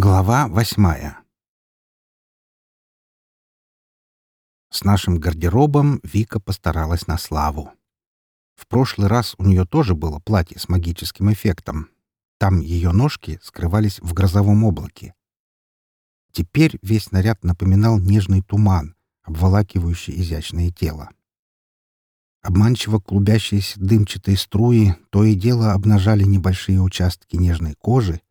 Глава восьмая С нашим гардеробом Вика постаралась на славу. В прошлый раз у нее тоже было платье с магическим эффектом. Там ее ножки скрывались в грозовом облаке. Теперь весь наряд напоминал нежный туман, обволакивающий изящное тело. Обманчиво клубящиеся дымчатые струи то и дело обнажали небольшие участки нежной кожи,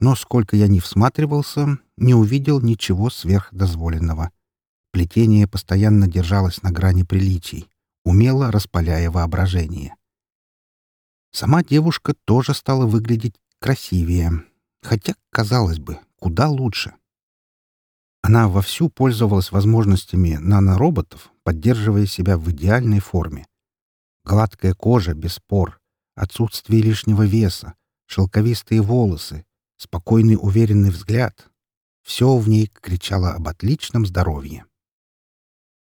но сколько я ни всматривался, не увидел ничего сверхдозволенного. Плетение постоянно держалось на грани приличий, умело распаляя воображение. Сама девушка тоже стала выглядеть красивее, хотя, казалось бы, куда лучше. Она вовсю пользовалась возможностями нанороботов, поддерживая себя в идеальной форме. Гладкая кожа без пор, отсутствие лишнего веса, шелковистые волосы, спокойный уверенный взгляд. Все в ней кричало об отличном здоровье.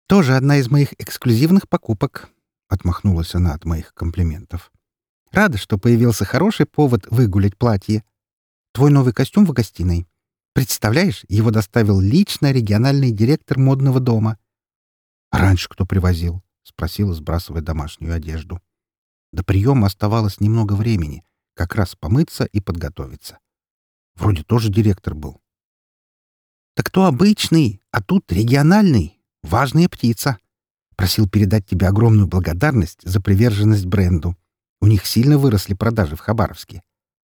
«Тоже одна из моих эксклюзивных покупок», — отмахнулась она от моих комплиментов. «Рада, что появился хороший повод выгулять платье. Твой новый костюм в гостиной. Представляешь, его доставил лично региональный директор модного дома». «Раньше кто привозил?» — спросила, сбрасывая домашнюю одежду. До приема оставалось немного времени, как раз помыться и подготовиться. Вроде тоже директор был. «Так кто обычный, а тут региональный. Важная птица. Просил передать тебе огромную благодарность за приверженность бренду. У них сильно выросли продажи в Хабаровске.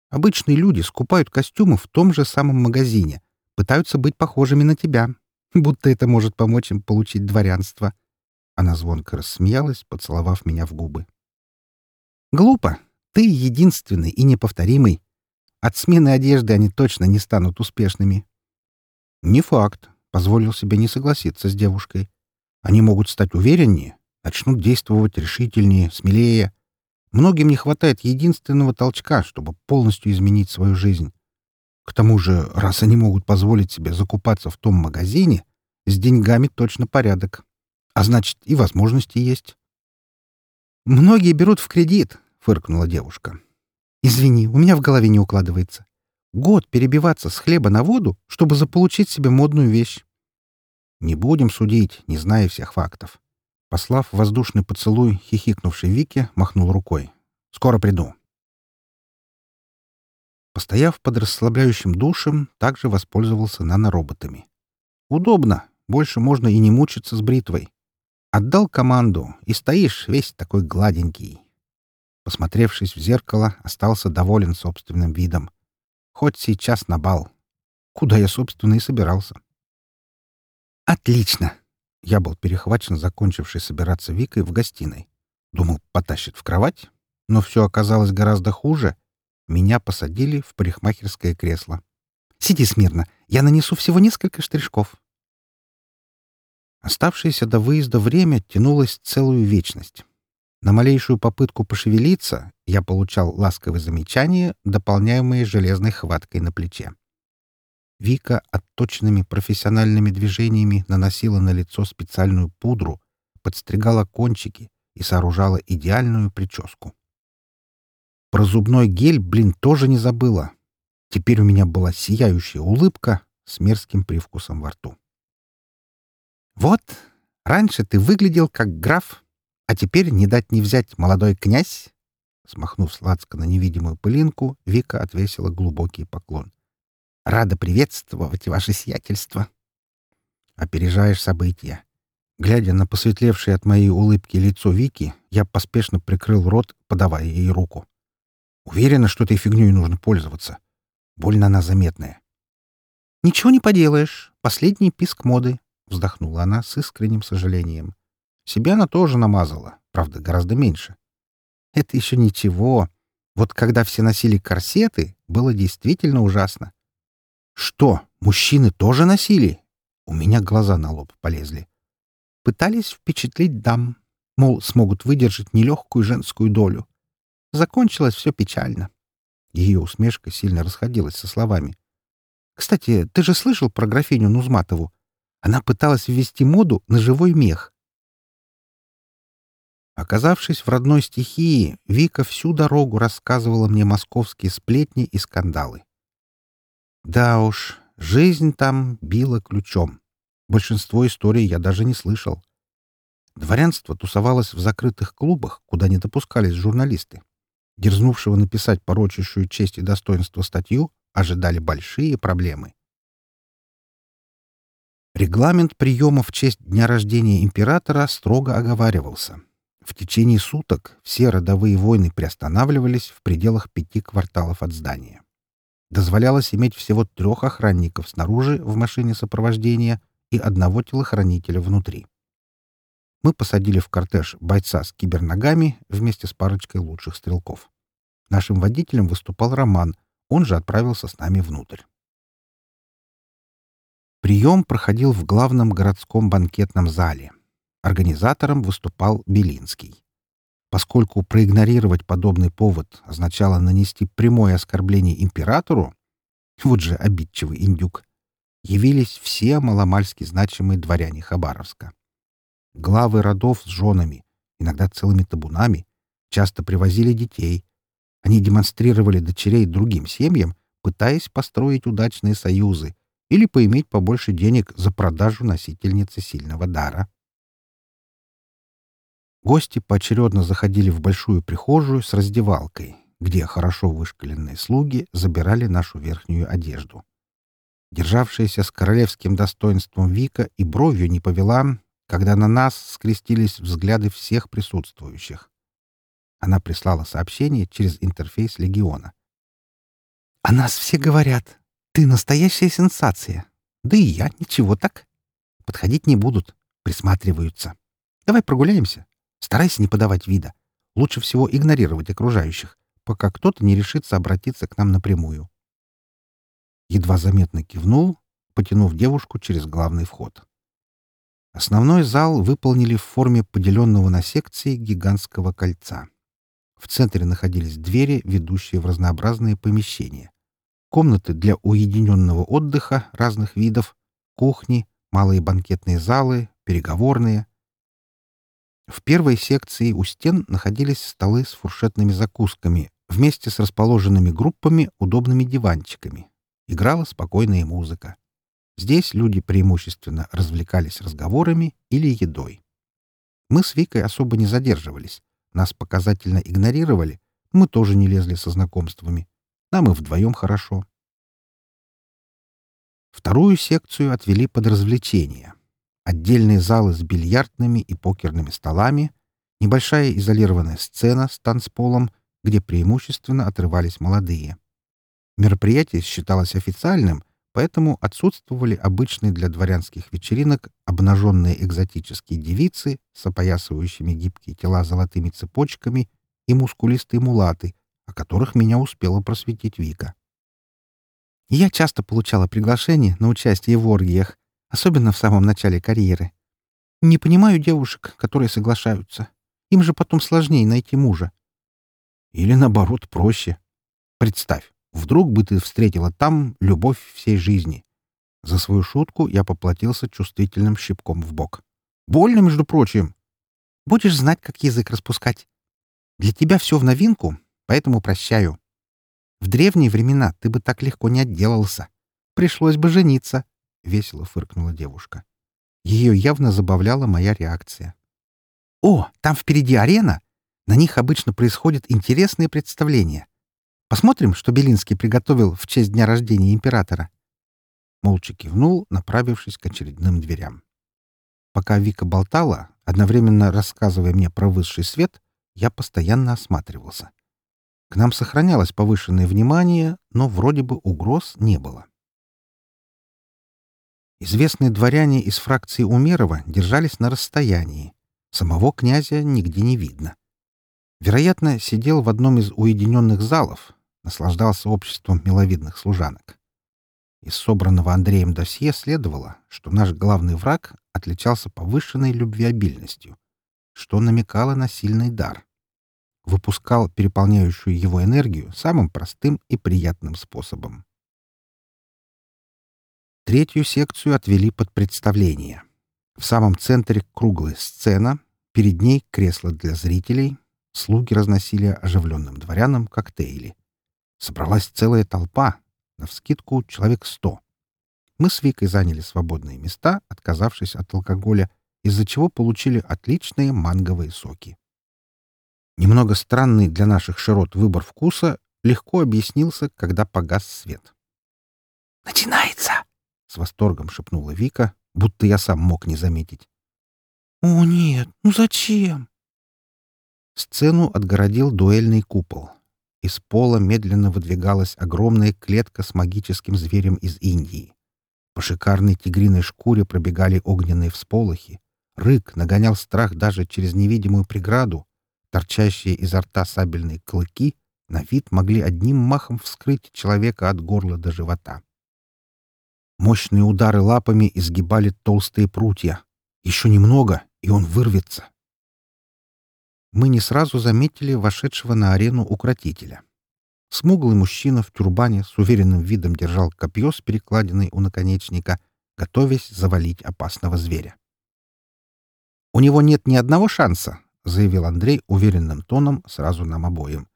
Обычные люди скупают костюмы в том же самом магазине, пытаются быть похожими на тебя, будто это может помочь им получить дворянство. Она звонко рассмеялась, поцеловав меня в губы. «Глупо. Ты единственный и неповторимый. От смены одежды они точно не станут успешными». «Не факт», — позволил себе не согласиться с девушкой. «Они могут стать увереннее, начнут действовать решительнее, смелее. Многим не хватает единственного толчка, чтобы полностью изменить свою жизнь. К тому же, раз они могут позволить себе закупаться в том магазине, с деньгами точно порядок. А значит, и возможности есть. «Многие берут в кредит», — фыркнула девушка. «Извини, у меня в голове не укладывается. Год перебиваться с хлеба на воду, чтобы заполучить себе модную вещь». «Не будем судить, не зная всех фактов». Послав воздушный поцелуй, хихикнувший Вике, махнул рукой. «Скоро приду». Постояв под расслабляющим душем, также воспользовался нанороботами. Удобно, больше можно и не мучиться с бритвой. Отдал команду, и стоишь весь такой гладенький. Посмотревшись в зеркало, остался доволен собственным видом. Хоть сейчас на бал. Куда я, собственно, и собирался. «Отлично!» Я был перехвачен закончившей собираться Викой в гостиной. Думал, потащит в кровать, но все оказалось гораздо хуже. Меня посадили в парикмахерское кресло. «Сиди смирно, я нанесу всего несколько штришков». Оставшееся до выезда время тянулось целую вечность. На малейшую попытку пошевелиться я получал ласковые замечания, дополняемые железной хваткой на плече. Вика отточенными профессиональными движениями наносила на лицо специальную пудру, подстригала кончики и сооружала идеальную прическу. Про зубной гель, блин, тоже не забыла. Теперь у меня была сияющая улыбка с мерзким привкусом во рту. «Вот, раньше ты выглядел как граф, а теперь не дать не взять молодой князь!» Смахнув сладко на невидимую пылинку, Вика отвесила глубокий поклон. «Рада приветствовать ваше сиятельство!» «Опережаешь события!» Глядя на посветлевшее от моей улыбки лицо Вики, я поспешно прикрыл рот, подавая ей руку. Уверена, что этой фигней нужно пользоваться. Больно она заметная. «Ничего не поделаешь. Последний писк моды. — вздохнула она с искренним сожалением. Себя она тоже намазала, правда, гораздо меньше. Это еще ничего. Вот когда все носили корсеты, было действительно ужасно. Что, мужчины тоже носили? У меня глаза на лоб полезли. Пытались впечатлить дам, мол, смогут выдержать нелегкую женскую долю. Закончилось все печально. Ее усмешка сильно расходилась со словами. «Кстати, ты же слышал про графиню Нузматову? Она пыталась ввести моду на живой мех. Оказавшись в родной стихии, Вика всю дорогу рассказывала мне московские сплетни и скандалы. Да уж, жизнь там била ключом. Большинство историй я даже не слышал. Дворянство тусовалось в закрытых клубах, куда не допускались журналисты. Дерзнувшего написать порочащую честь и достоинство статью ожидали большие проблемы. Регламент приема в честь дня рождения императора строго оговаривался. В течение суток все родовые войны приостанавливались в пределах пяти кварталов от здания. Дозволялось иметь всего трех охранников снаружи в машине сопровождения и одного телохранителя внутри. Мы посадили в кортеж бойца с киберногами вместе с парочкой лучших стрелков. Нашим водителем выступал Роман, он же отправился с нами внутрь. Прием проходил в главном городском банкетном зале. Организатором выступал Белинский. Поскольку проигнорировать подобный повод означало нанести прямое оскорбление императору, вот же обидчивый индюк, явились все маломальски значимые дворяне Хабаровска. Главы родов с женами, иногда целыми табунами, часто привозили детей. Они демонстрировали дочерей другим семьям, пытаясь построить удачные союзы или поиметь побольше денег за продажу носительницы сильного дара. Гости поочередно заходили в большую прихожую с раздевалкой, где хорошо вышкаленные слуги забирали нашу верхнюю одежду. Державшаяся с королевским достоинством Вика и бровью не повела, когда на нас скрестились взгляды всех присутствующих. Она прислала сообщение через интерфейс Легиона. «О нас все говорят. Ты настоящая сенсация. Да и я ничего так. Подходить не будут. Присматриваются. Давай прогуляемся. Старайся не подавать вида. Лучше всего игнорировать окружающих, пока кто-то не решится обратиться к нам напрямую. Едва заметно кивнул, потянув девушку через главный вход. Основной зал выполнили в форме поделенного на секции гигантского кольца. В центре находились двери, ведущие в разнообразные помещения. Комнаты для уединенного отдыха разных видов, кухни, малые банкетные залы, переговорные, в первой секции у стен находились столы с фуршетными закусками вместе с расположенными группами удобными диванчиками. Играла спокойная музыка. Здесь люди преимущественно развлекались разговорами или едой. Мы с Викой особо не задерживались. Нас показательно игнорировали. Мы тоже не лезли со знакомствами. Нам и вдвоем хорошо. Вторую секцию отвели под развлечения отдельные залы с бильярдными и покерными столами, небольшая изолированная сцена с танцполом, где преимущественно отрывались молодые. Мероприятие считалось официальным, поэтому отсутствовали обычные для дворянских вечеринок обнаженные экзотические девицы с опоясывающими гибкие тела золотыми цепочками и мускулистые мулаты, о которых меня успела просветить Вика. Я часто получала приглашения на участие в оргиях, особенно в самом начале карьеры. Не понимаю девушек, которые соглашаются. Им же потом сложнее найти мужа. Или, наоборот, проще. Представь, вдруг бы ты встретила там любовь всей жизни. За свою шутку я поплатился чувствительным щипком в бок. Больно, между прочим. Будешь знать, как язык распускать. Для тебя все в новинку, поэтому прощаю. В древние времена ты бы так легко не отделался. Пришлось бы жениться. — весело фыркнула девушка. Ее явно забавляла моя реакция. «О, там впереди арена! На них обычно происходят интересные представления. Посмотрим, что Белинский приготовил в честь дня рождения императора». Молча кивнул, направившись к очередным дверям. Пока Вика болтала, одновременно рассказывая мне про высший свет, я постоянно осматривался. К нам сохранялось повышенное внимание, но вроде бы угроз не было. Известные дворяне из фракции Умерова держались на расстоянии. Самого князя нигде не видно. Вероятно, сидел в одном из уединенных залов, наслаждался обществом миловидных служанок. Из собранного Андреем досье следовало, что наш главный враг отличался повышенной любвеобильностью, что намекало на сильный дар. Выпускал переполняющую его энергию самым простым и приятным способом. Третью секцию отвели под представление. В самом центре круглая сцена, перед ней кресло для зрителей, слуги разносили оживленным дворянам коктейли. Собралась целая толпа. навскидку человек сто. Мы с Викой заняли свободные места, отказавшись от алкоголя, из-за чего получили отличные манговые соки. Немного странный для наших широт выбор вкуса легко объяснился, когда погас свет. «Начинается!» — с восторгом шепнула Вика, будто я сам мог не заметить. «О, нет! Ну зачем?» Сцену отгородил дуэльный купол. Из пола медленно выдвигалась огромная клетка с магическим зверем из Индии. По шикарной тигриной шкуре пробегали огненные всполохи. Рык нагонял страх даже через невидимую преграду. Торчащие изо рта сабельные клыки на вид могли одним махом вскрыть человека от горла до живота. Мощные удары лапами изгибали толстые прутья. Еще немного, и он вырвется. Мы не сразу заметили вошедшего на арену укротителя. Смуглый мужчина в тюрбане с уверенным видом держал копье с перекладиной у наконечника, готовясь завалить опасного зверя. «У него нет ни одного шанса», — заявил Андрей уверенным тоном сразу нам обоим.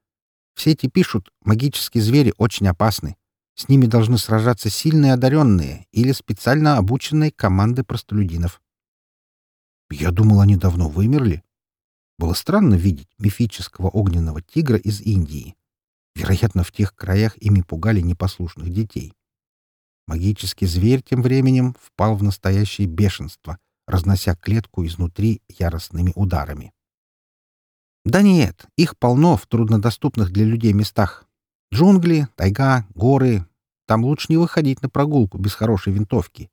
«Все эти пишут, магические звери очень опасны. С ними должны сражаться сильные одаренные или специально обученные команды простолюдинов. Я думал, они давно вымерли. Было странно видеть мифического огненного тигра из Индии. Вероятно, в тех краях ими пугали непослушных детей. Магический зверь тем временем впал в настоящее бешенство, разнося клетку изнутри яростными ударами. Да нет, их полно в труднодоступных для людей местах. Джунгли, тайга, горы. Там лучше не выходить на прогулку без хорошей винтовки.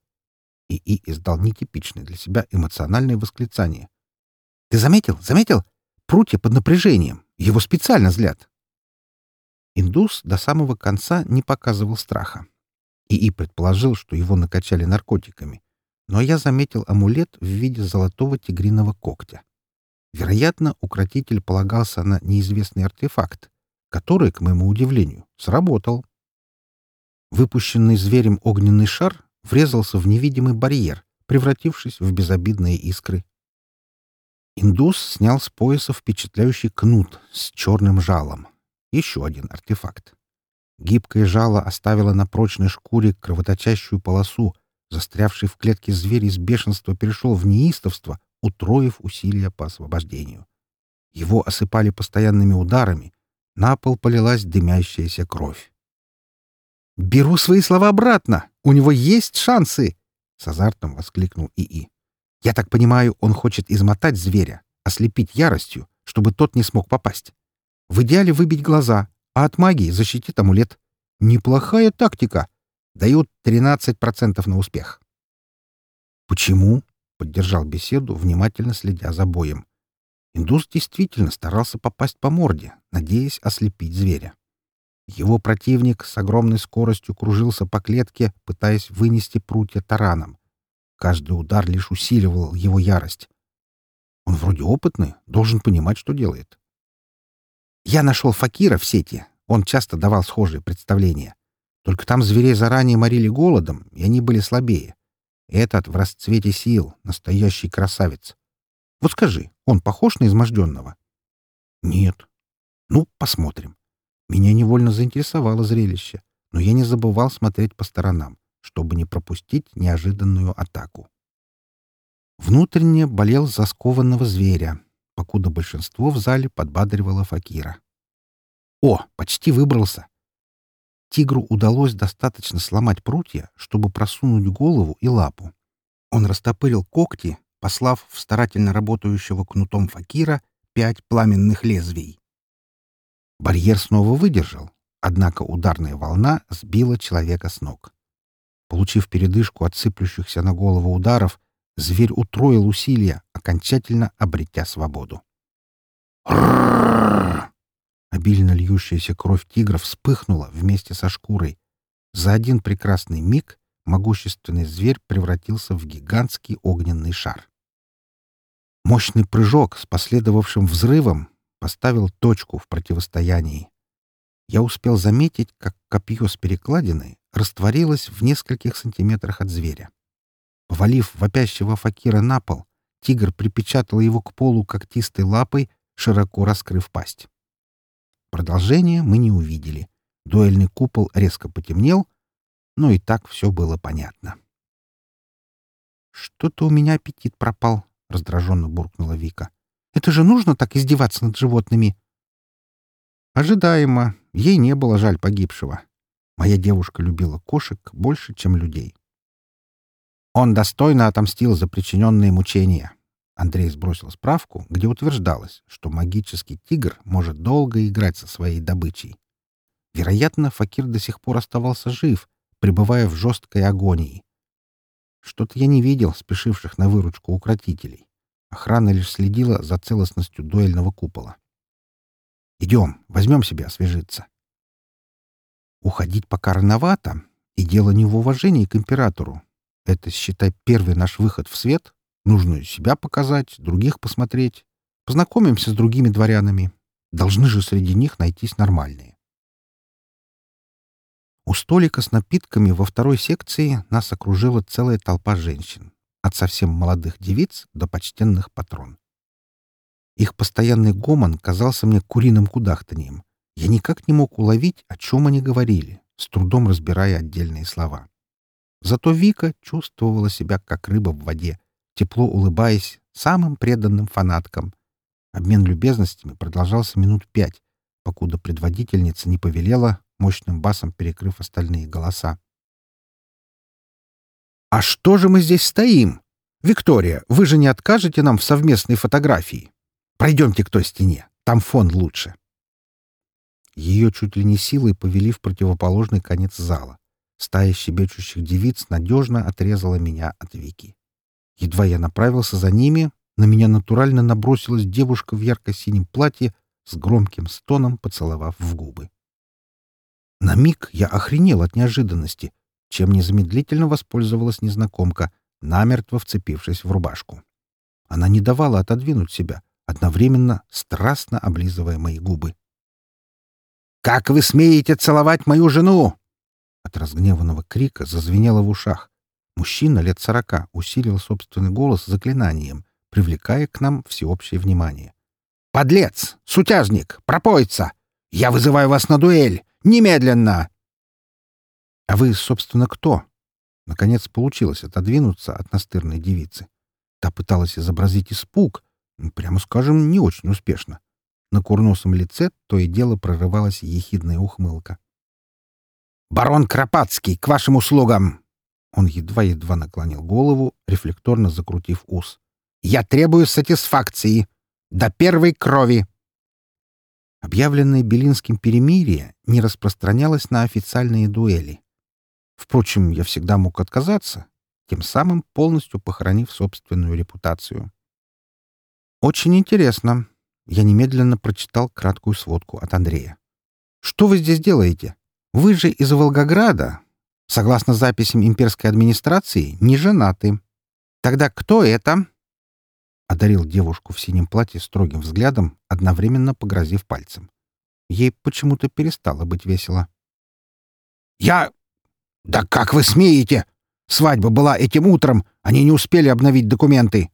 ИИ издал нетипичное для себя эмоциональное восклицание. «Ты заметил? Заметил? Прутья под напряжением. Его специально злят. Индус до самого конца не показывал страха. ИИ предположил, что его накачали наркотиками, но я заметил амулет в виде золотого тигриного когтя. Вероятно, укротитель полагался на неизвестный артефакт, который, к моему удивлению, сработал. Выпущенный зверем огненный шар врезался в невидимый барьер, превратившись в безобидные искры. Индус снял с пояса впечатляющий кнут с черным жалом, еще один артефакт. Гибкое жало оставило на прочной шкуре кровоточащую полосу. Застрявший в клетке зверь из бешенства перешел в неистовство, утроив усилия по освобождению. Его осыпали постоянными ударами. На пол полилась дымящаяся кровь. «Беру свои слова обратно! У него есть шансы!» — с азартом воскликнул ИИ. «Я так понимаю, он хочет измотать зверя, ослепить яростью, чтобы тот не смог попасть. В идеале выбить глаза, а от магии защитит амулет. Неплохая тактика. Дают 13% на успех. «Почему?» — поддержал беседу, внимательно следя за боем. Индус действительно старался попасть по морде, надеясь ослепить зверя. Его противник с огромной скоростью кружился по клетке, пытаясь вынести прутья тараном. Каждый удар лишь усиливал его ярость. Он вроде опытный, должен понимать, что делает. Я нашел Факира в сети. Он часто давал схожие представления. Только там зверей заранее морили голодом, и они были слабее. Этот в расцвете сил, настоящий красавец. Вот скажи, он похож на изможденного? Нет. Ну, посмотрим. Меня невольно заинтересовало зрелище, но я не забывал смотреть по сторонам, чтобы не пропустить неожиданную атаку. Внутренне болел заскованного зверя, покуда большинство в зале подбадривало Факира. «О, почти выбрался!» Тигру удалось достаточно сломать прутья, чтобы просунуть голову и лапу. Он растопырил когти, послав в старательно работающего кнутом Факира пять пламенных лезвий. Барьер снова выдержал, однако ударная волна сбила человека с ног. Получив передышку от сыплющихся на голову ударов, зверь утроил усилия, окончательно обретя свободу. Обильно льющаяся кровь тигра вспыхнула вместе со шкурой. За один прекрасный миг могущественный зверь превратился в гигантский огненный шар. Мощный прыжок с последовавшим взрывом поставил точку в противостоянии. Я успел заметить, как копье с перекладиной растворилось в нескольких сантиметрах от зверя. Повалив вопящего факира на пол, тигр припечатал его к полу когтистой лапой, широко раскрыв пасть. Продолжения мы не увидели. Дуэльный купол резко потемнел, но и так все было понятно. «Что-то у меня аппетит пропал», — раздраженно буркнула Вика. «Это же нужно так издеваться над животными?» Ожидаемо, ей не было жаль погибшего. Моя девушка любила кошек больше, чем людей. Он достойно отомстил за причиненные мучения. Андрей сбросил справку, где утверждалось, что магический тигр может долго играть со своей добычей. Вероятно, Факир до сих пор оставался жив, пребывая в жесткой агонии. Что-то я не видел спешивших на выручку укротителей. Охрана лишь следила за целостностью дуэльного купола. «Идем, возьмем себя освежиться». Уходить пока рановато, и дело не в уважении к императору. Это, считай, первый наш выход в свет. Нужно себя показать, других посмотреть. Познакомимся с другими дворянами. Должны же среди них найтись нормальные. У столика с напитками во второй секции нас окружила целая толпа женщин, от совсем молодых девиц до почтенных патрон. Их постоянный гомон казался мне куриным кудахтанием. Я никак не мог уловить, о чем они говорили, с трудом разбирая отдельные слова. Зато Вика чувствовала себя как рыба в воде, тепло улыбаясь самым преданным фанаткам. Обмен любезностями продолжался минут пять, покуда предводительница не повелела, мощным басом перекрыв остальные голоса. «А что же мы здесь стоим? Виктория, вы же не откажете нам в совместной фотографии? Пройдемте к той стене, там фон лучше». Ее чуть ли не силой повели в противоположный конец зала. Стая щебечущих девиц надежно отрезала меня от Вики. Едва я направился за ними, на меня натурально набросилась девушка в ярко-синем платье с громким стоном, поцеловав в губы. На миг я охренел от неожиданности, чем незамедлительно воспользовалась незнакомка, намертво вцепившись в рубашку. Она не давала отодвинуть себя, одновременно страстно облизывая мои губы. «Как вы смеете целовать мою жену?» От разгневанного крика зазвенело в ушах. Мужчина лет сорока усилил собственный голос заклинанием, привлекая к нам всеобщее внимание. «Подлец! Сутяжник! Пропойца! Я вызываю вас на дуэль! Немедленно!» «А вы, собственно, кто?» Наконец получилось отодвинуться от настырной девицы. Та пыталась изобразить испуг, прямо скажем, не очень успешно. На курносом лице то и дело прорывалась ехидная ухмылка. «Барон Кропацкий, к вашим услугам!» Он едва-едва наклонил голову, рефлекторно закрутив ус. «Я требую сатисфакции! До первой крови!» Объявленное Белинским перемирие не распространялось на официальные дуэли. Впрочем, я всегда мог отказаться, тем самым полностью похоронив собственную репутацию. «Очень интересно». Я немедленно прочитал краткую сводку от Андрея. «Что вы здесь делаете?» Вы же из Волгограда. Согласно записям имперской администрации, не женаты. Тогда кто это?» Одарил девушку в синем платье строгим взглядом, одновременно погрозив пальцем. Ей почему-то перестало быть весело. «Я... Да как вы смеете? Свадьба была этим утром, они не успели обновить документы.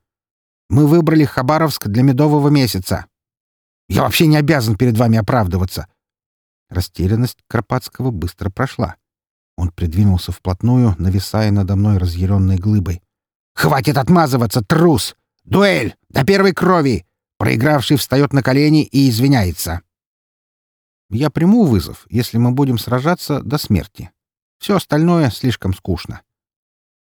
Мы выбрали Хабаровск для медового месяца. Я вообще не обязан перед вами оправдываться. Растерянность Карпатского быстро прошла. Он придвинулся вплотную, нависая надо мной разъяренной глыбой. «Хватит отмазываться, трус! Дуэль! До первой крови! Проигравший встает на колени и извиняется!» «Я приму вызов, если мы будем сражаться до смерти. Все остальное слишком скучно».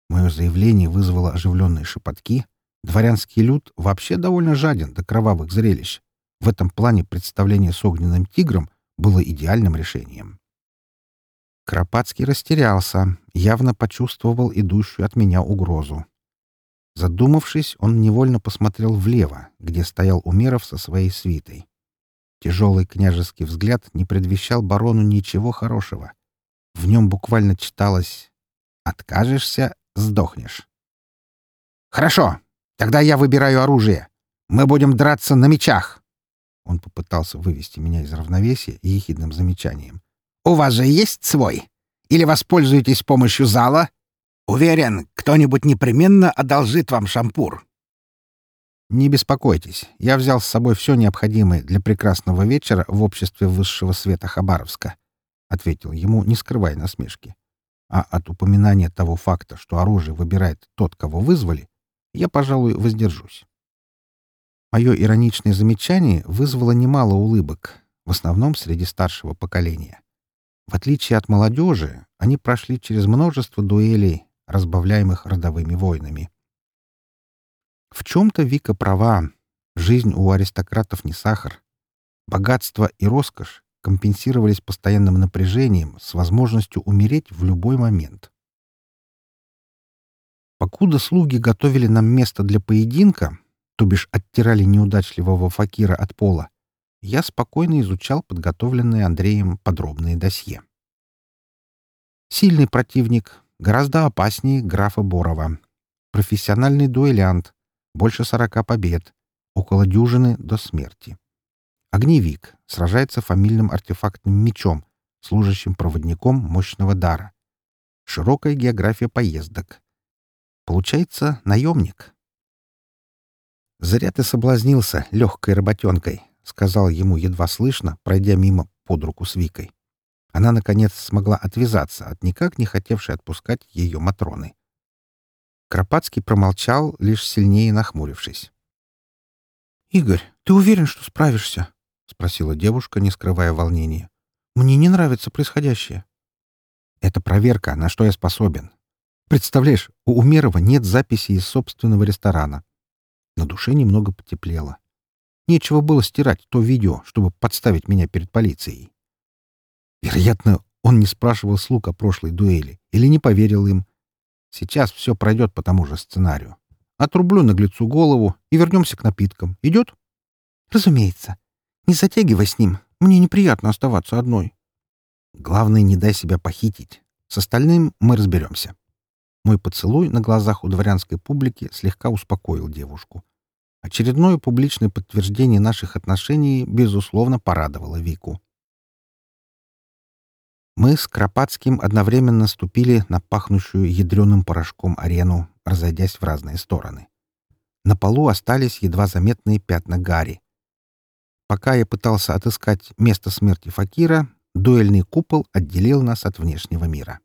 Мое заявление вызвало оживленные шепотки. Дворянский люд вообще довольно жаден до кровавых зрелищ. В этом плане представление с огненным тигром было идеальным решением. Кропацкий растерялся, явно почувствовал идущую от меня угрозу. Задумавшись, он невольно посмотрел влево, где стоял Умеров со своей свитой. Тяжелый княжеский взгляд не предвещал барону ничего хорошего. В нем буквально читалось «Откажешься — сдохнешь». «Хорошо, тогда я выбираю оружие. Мы будем драться на мечах». Он попытался вывести меня из равновесия ехидным замечанием. «У вас же есть свой? Или воспользуетесь помощью зала? Уверен, кто-нибудь непременно одолжит вам шампур». «Не беспокойтесь, я взял с собой все необходимое для прекрасного вечера в обществе высшего света Хабаровска», — ответил ему, не скрывая насмешки. а от упоминания того факта, что оружие выбирает тот, кого вызвали, я, пожалуй, воздержусь. Мое ироничное замечание вызвало немало улыбок, в основном среди старшего поколения. В отличие от молодежи, они прошли через множество дуэлей, разбавляемых родовыми войнами. В чем-то Вика права. Жизнь у аристократов не сахар. Богатство и роскошь компенсировались постоянным напряжением с возможностью умереть в любой момент. Покуда слуги готовили нам место для поединка, то бишь оттирали неудачливого факира от пола, я спокойно изучал подготовленные Андреем подробные досье. Сильный противник, гораздо опаснее графа Борова. Профессиональный дуэлянт, больше сорока побед, около дюжины до смерти. Огневик сражается фамильным артефактным мечом, служащим проводником мощного дара. Широкая география поездок. Получается, наемник. «Зря ты соблазнился легкой работенкой», — сказал ему едва слышно, пройдя мимо под руку с Викой. Она, наконец, смогла отвязаться от никак не хотевшей отпускать ее Матроны. Кропацкий промолчал, лишь сильнее нахмурившись. «Игорь, ты уверен, что справишься?» — спросила девушка, не скрывая волнения. «Мне не нравится происходящее». «Это проверка, на что я способен. Представляешь, у Умерова нет записи из собственного ресторана. На душе немного потеплело. Нечего было стирать то видео, чтобы подставить меня перед полицией. Вероятно, он не спрашивал слуг о прошлой дуэли или не поверил им. Сейчас все пройдет по тому же сценарию. Отрублю наглецу голову и вернемся к напиткам. Идет? Разумеется. Не затягивай с ним. Мне неприятно оставаться одной. Главное, не дай себя похитить. С остальным мы разберемся. Мой поцелуй на глазах у дворянской публики слегка успокоил девушку. Очередное публичное подтверждение наших отношений, безусловно, порадовало Вику. Мы с Кропацким одновременно ступили на пахнущую ядреным порошком арену, разойдясь в разные стороны. На полу остались едва заметные пятна гари. Пока я пытался отыскать место смерти Факира, дуэльный купол отделил нас от внешнего мира.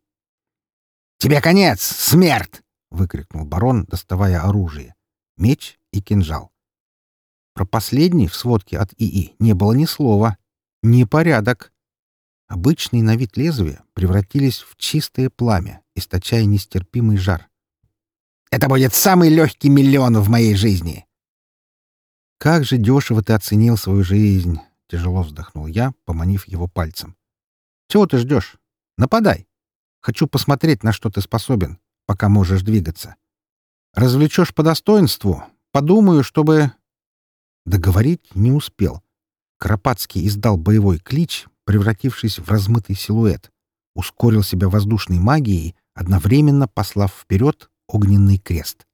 «Тебе конец, смерть!» — выкрикнул барон, доставая оружие. Меч и кинжал. Про последний в сводке от ИИ не было ни слова. Непорядок. Обычные на вид лезвия превратились в чистое пламя, источая нестерпимый жар. «Это будет самый легкий миллион в моей жизни!» «Как же дешево ты оценил свою жизнь!» — тяжело вздохнул я, поманив его пальцем. «Чего ты ждешь? Нападай!» Хочу посмотреть, на что ты способен, пока можешь двигаться. Развлечешь по достоинству. Подумаю, чтобы...» Договорить не успел. Кропацкий издал боевой клич, превратившись в размытый силуэт. Ускорил себя воздушной магией, одновременно послав вперед огненный крест.